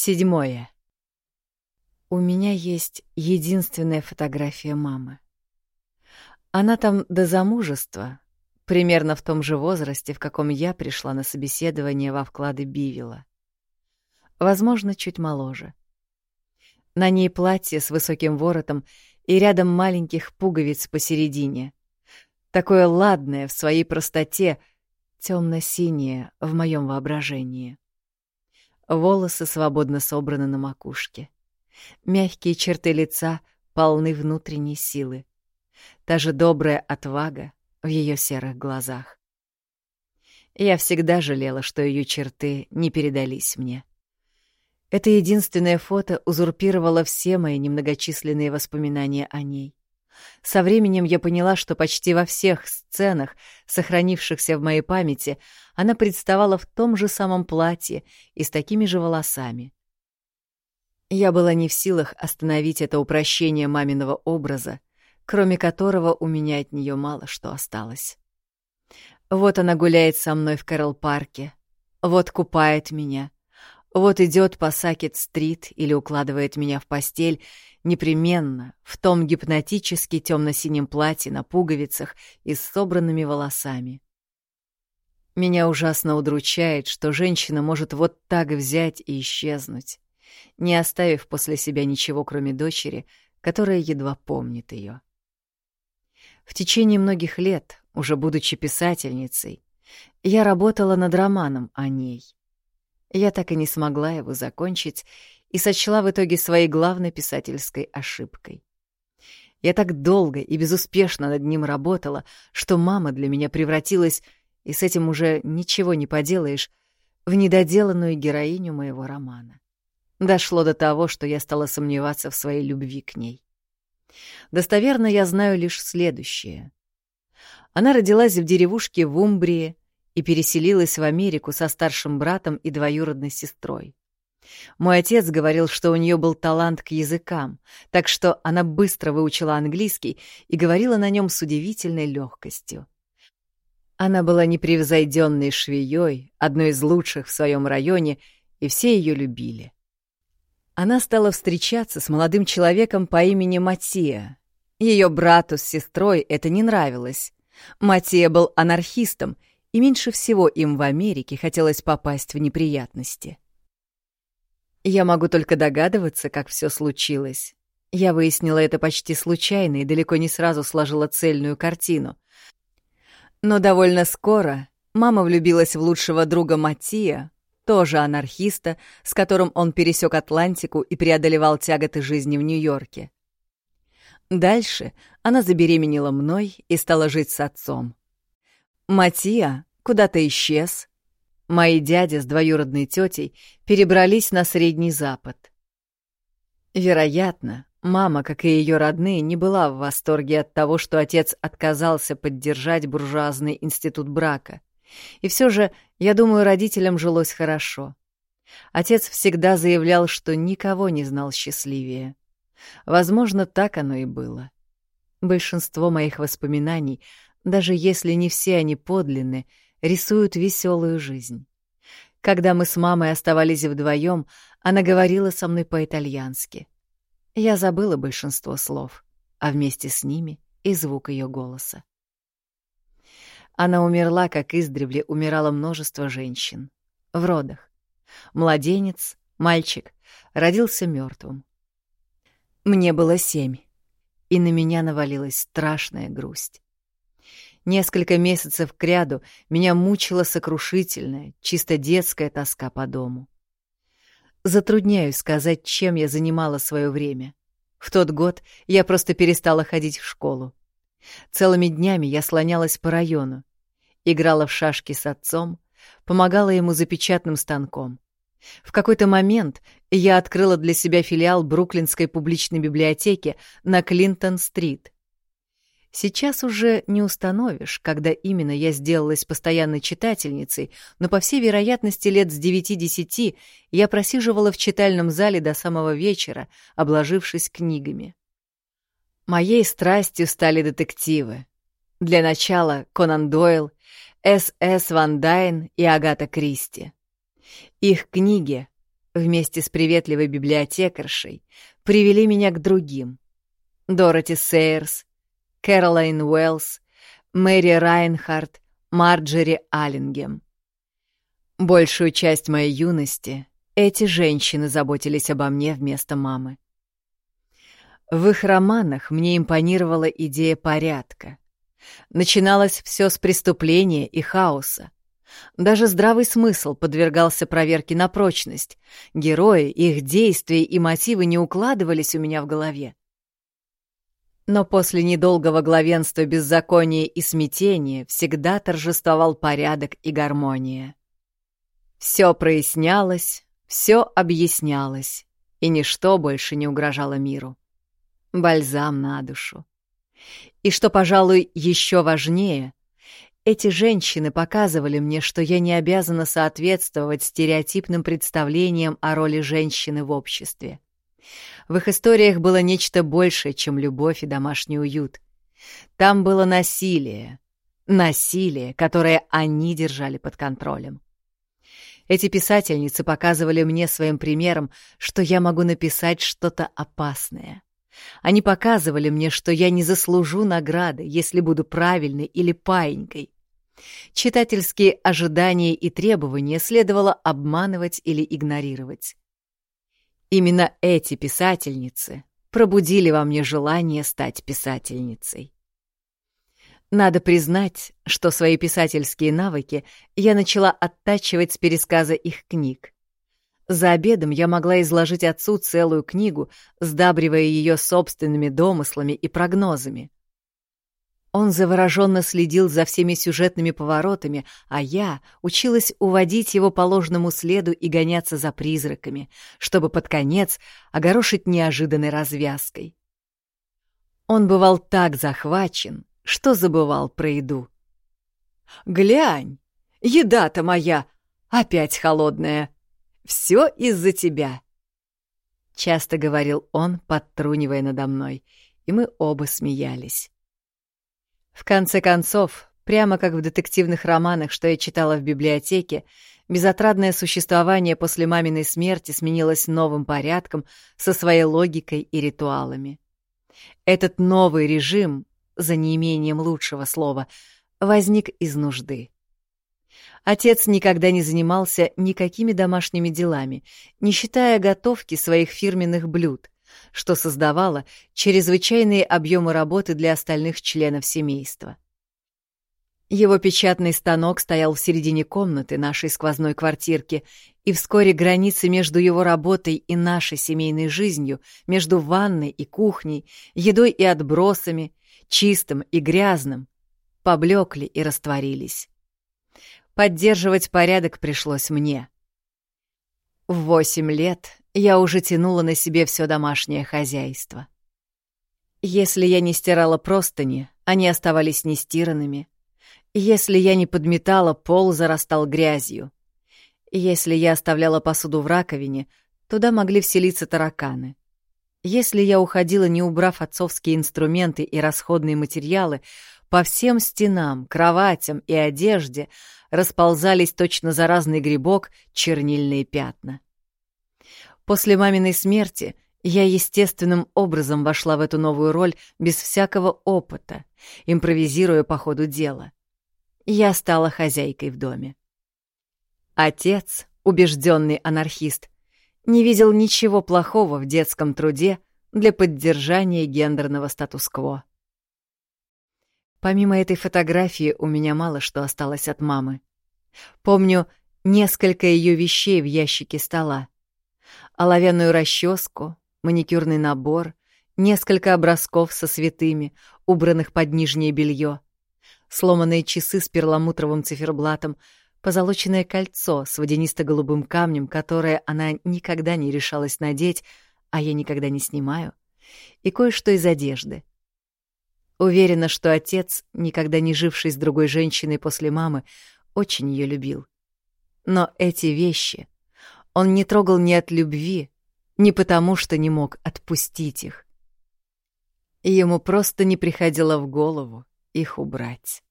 Седьмое. У меня есть единственная фотография мамы. Она там до замужества, примерно в том же возрасте, в каком я пришла на собеседование во вклады Бивила. Возможно, чуть моложе. На ней платье с высоким воротом и рядом маленьких пуговиц посередине. Такое ладное в своей простоте, темно-синее в моем воображении. Волосы свободно собраны на макушке. Мягкие черты лица полны внутренней силы. Та же добрая отвага в ее серых глазах. Я всегда жалела, что ее черты не передались мне. Это единственное фото узурпировало все мои немногочисленные воспоминания о ней. Со временем я поняла, что почти во всех сценах, сохранившихся в моей памяти, она представала в том же самом платье и с такими же волосами. Я была не в силах остановить это упрощение маминого образа, кроме которого у меня от нее мало что осталось. Вот она гуляет со мной в Кэрол-парке, вот купает меня, вот идет по Сакет-стрит или укладывает меня в постель непременно в том гипнотически темно-синем платье на пуговицах и с собранными волосами. Меня ужасно удручает, что женщина может вот так взять и исчезнуть, не оставив после себя ничего, кроме дочери, которая едва помнит ее. В течение многих лет, уже будучи писательницей, я работала над романом о ней — я так и не смогла его закончить и сочла в итоге своей главной писательской ошибкой. Я так долго и безуспешно над ним работала, что мама для меня превратилась, и с этим уже ничего не поделаешь, в недоделанную героиню моего романа. Дошло до того, что я стала сомневаться в своей любви к ней. Достоверно я знаю лишь следующее. Она родилась в деревушке в Умбрии, и переселилась в Америку со старшим братом и двоюродной сестрой. Мой отец говорил, что у нее был талант к языкам, так что она быстро выучила английский и говорила на нем с удивительной легкостью. Она была непревзойденной швеей, одной из лучших в своем районе, и все ее любили. Она стала встречаться с молодым человеком по имени Матия. Ее брату с сестрой это не нравилось. Матия был анархистом и меньше всего им в Америке хотелось попасть в неприятности. Я могу только догадываться, как все случилось. Я выяснила это почти случайно и далеко не сразу сложила цельную картину. Но довольно скоро мама влюбилась в лучшего друга Матия, тоже анархиста, с которым он пересек Атлантику и преодолевал тяготы жизни в Нью-Йорке. Дальше она забеременела мной и стала жить с отцом. Матия куда-то исчез. Мои дяди с двоюродной тетей перебрались на Средний Запад. Вероятно, мама, как и ее родные, не была в восторге от того, что отец отказался поддержать буржуазный институт брака. И все же, я думаю, родителям жилось хорошо. Отец всегда заявлял, что никого не знал счастливее. Возможно, так оно и было. Большинство моих воспоминаний даже если не все они подлинны, рисуют веселую жизнь. Когда мы с мамой оставались вдвоем, она говорила со мной по-итальянски. Я забыла большинство слов, а вместе с ними и звук ее голоса. Она умерла, как издревле умирало множество женщин. В родах. Младенец, мальчик, родился мертвым. Мне было семь, и на меня навалилась страшная грусть. Несколько месяцев кряду меня мучила сокрушительная, чисто детская тоска по дому. Затрудняюсь сказать, чем я занимала свое время. В тот год я просто перестала ходить в школу. Целыми днями я слонялась по району, играла в шашки с отцом, помогала ему за печатным станком. В какой-то момент я открыла для себя филиал Бруклинской публичной библиотеки на Клинтон-стрит — Сейчас уже не установишь, когда именно я сделалась постоянной читательницей, но, по всей вероятности, лет с девяти-десяти я просиживала в читальном зале до самого вечера, обложившись книгами. Моей страстью стали детективы. Для начала Конан Дойл, С.С. Ван Дайн и Агата Кристи. Их книги вместе с приветливой библиотекаршей привели меня к другим. Дороти Сейерс, Кэролайн Уэллс, Мэри Райнхард, Марджери Аллингем. Большую часть моей юности эти женщины заботились обо мне вместо мамы. В их романах мне импонировала идея порядка. Начиналось все с преступления и хаоса. Даже здравый смысл подвергался проверке на прочность. Герои, их действия и мотивы не укладывались у меня в голове. Но после недолгого главенства беззакония и смятения всегда торжествовал порядок и гармония. Все прояснялось, все объяснялось, и ничто больше не угрожало миру. Бальзам на душу. И что, пожалуй, еще важнее, эти женщины показывали мне, что я не обязана соответствовать стереотипным представлениям о роли женщины в обществе. В их историях было нечто большее, чем любовь и домашний уют. Там было насилие. Насилие, которое они держали под контролем. Эти писательницы показывали мне своим примером, что я могу написать что-то опасное. Они показывали мне, что я не заслужу награды, если буду правильной или паинькой. Читательские ожидания и требования следовало обманывать или игнорировать. Именно эти писательницы пробудили во мне желание стать писательницей. Надо признать, что свои писательские навыки я начала оттачивать с пересказа их книг. За обедом я могла изложить отцу целую книгу, сдабривая ее собственными домыслами и прогнозами. Он завороженно следил за всеми сюжетными поворотами, а я училась уводить его по ложному следу и гоняться за призраками, чтобы под конец огорошить неожиданной развязкой. Он бывал так захвачен, что забывал про еду. «Глянь, еда-то моя опять холодная. Все из-за тебя!» Часто говорил он, подтрунивая надо мной, и мы оба смеялись. В конце концов, прямо как в детективных романах, что я читала в библиотеке, безотрадное существование после маминой смерти сменилось новым порядком со своей логикой и ритуалами. Этот новый режим, за неимением лучшего слова, возник из нужды. Отец никогда не занимался никакими домашними делами, не считая готовки своих фирменных блюд, что создавало чрезвычайные объемы работы для остальных членов семейства. Его печатный станок стоял в середине комнаты нашей сквозной квартирки, и вскоре границы между его работой и нашей семейной жизнью, между ванной и кухней, едой и отбросами, чистым и грязным, поблекли и растворились. Поддерживать порядок пришлось мне. В восемь лет я уже тянула на себе все домашнее хозяйство. Если я не стирала простыни, они оставались нестиранными. Если я не подметала, пол зарастал грязью. Если я оставляла посуду в раковине, туда могли вселиться тараканы. Если я уходила, не убрав отцовские инструменты и расходные материалы, по всем стенам, кроватям и одежде расползались точно заразный грибок чернильные пятна. После маминой смерти я естественным образом вошла в эту новую роль без всякого опыта, импровизируя по ходу дела. Я стала хозяйкой в доме. Отец, убежденный анархист, не видел ничего плохого в детском труде для поддержания гендерного статус-кво. Помимо этой фотографии у меня мало что осталось от мамы. Помню несколько ее вещей в ящике стола оловянную расческу, маникюрный набор, несколько образков со святыми, убранных под нижнее белье, сломанные часы с перламутровым циферблатом, позолоченное кольцо с водянисто-голубым камнем, которое она никогда не решалась надеть, а я никогда не снимаю, и кое-что из одежды. Уверена, что отец, никогда не живший с другой женщиной после мамы, очень ее любил. Но эти вещи он не трогал ни от любви, ни потому, что не мог отпустить их. Ему просто не приходило в голову их убрать.